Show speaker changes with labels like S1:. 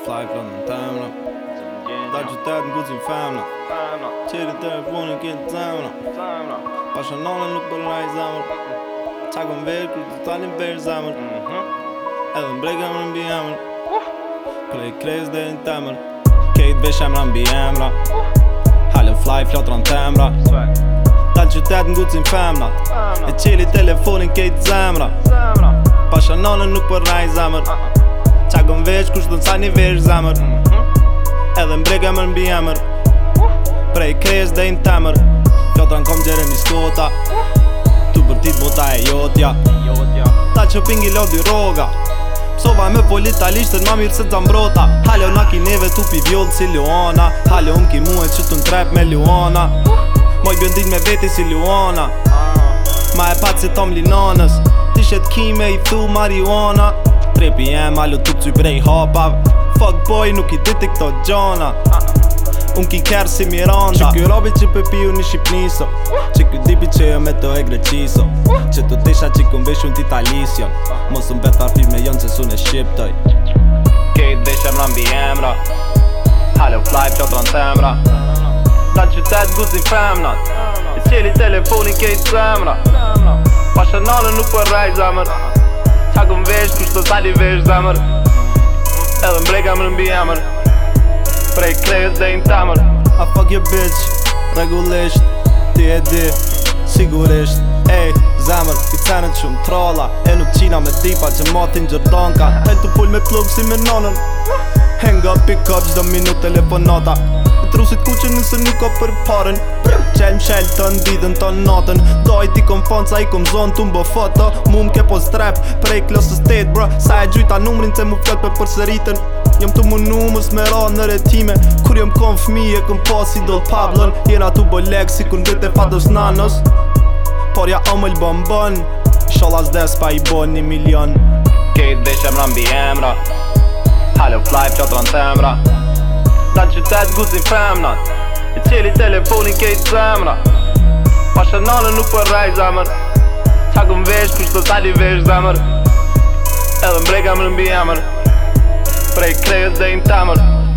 S1: fly për në temë në Da që të të në guzi femë në Qëri të e punë në të zemë në Pasha nuk përna i zemë në Qakë më të talin për zemë Edhe bi dhe në Halën fly për në temë në Da në guzi femë E qëri telefonin kejtë zemë Pasha në nuk uh Qa gëm veç kush dhën sa një vesh zamër Edhe mbrega më nbi jamër Prej kres dhe in temër Kjo të rënkom gjere një skota Tu bërtit bota e jotja Ta që pingi lo roga Sova me politalisht e ma mirë se zambrota Halo unë aki neve tu pi si Luana Halo unë ki muhe që të trep me Luana Moj bjëndit me veti si Luana Ma e patë si Tom Linanës Ti shetë ki me i thu marijuana trepi jem lu tup që i brej hapa Fuck boy nuk i diti këto gjona Unë ki kjerë si Miranda Që kjo robi që pëpiju i Shqipniso Që kjo dipi që jo me të e greqiso Që të tisha që kjo mbeshu në titalis jon Mos unë betar firme jon që su në Shqiptoj Kejt beshe mra mbi emra Halo fly pjo të rënë temra Ta qytet guzin femnat E qeli telefonin
S2: kejt zemra Pashe nalë nuk për po rej zemra Qa këm vesh, kusht të sali vesh zemër Edhe mbrejka më nëmbi jamër Prej krejës
S1: dhe i tamër I fuck your bitch, regullisht Ti e di, sigurisht Ej, zemër i cenën që më trolla E nuk qina me dipa që matin gjërdonka Tel të pull me plug si me nonën Hang up, pick up, gjdo minut telefonata trusit ku që nëse nuk ka për parën Qelm shell të ndidhen të natën Do i ti kom fond sa i kom zonë të mbë foto Mu më ke pos prej klosës tete bro Sa e gjyta numrin se mu fjot për për sëritën Jëm të më smera në retime Kur jëm kom fmi e kom pas si do pablon Jena tu bo leg si kur ndet e fatës nanës Por ja omëll bon bon Shola s'des pa i bo një milion Kejt dhe mra mbi emra Halo flight qatron të emra Ta qytet
S2: guzin femna I qeli telefonin kejt zemra Pasha nalë nuk për rej zemr Qa këm vesh kushtë të sali vesh zemr Edhe mbrej kam në emr Prej krejës dhe im temr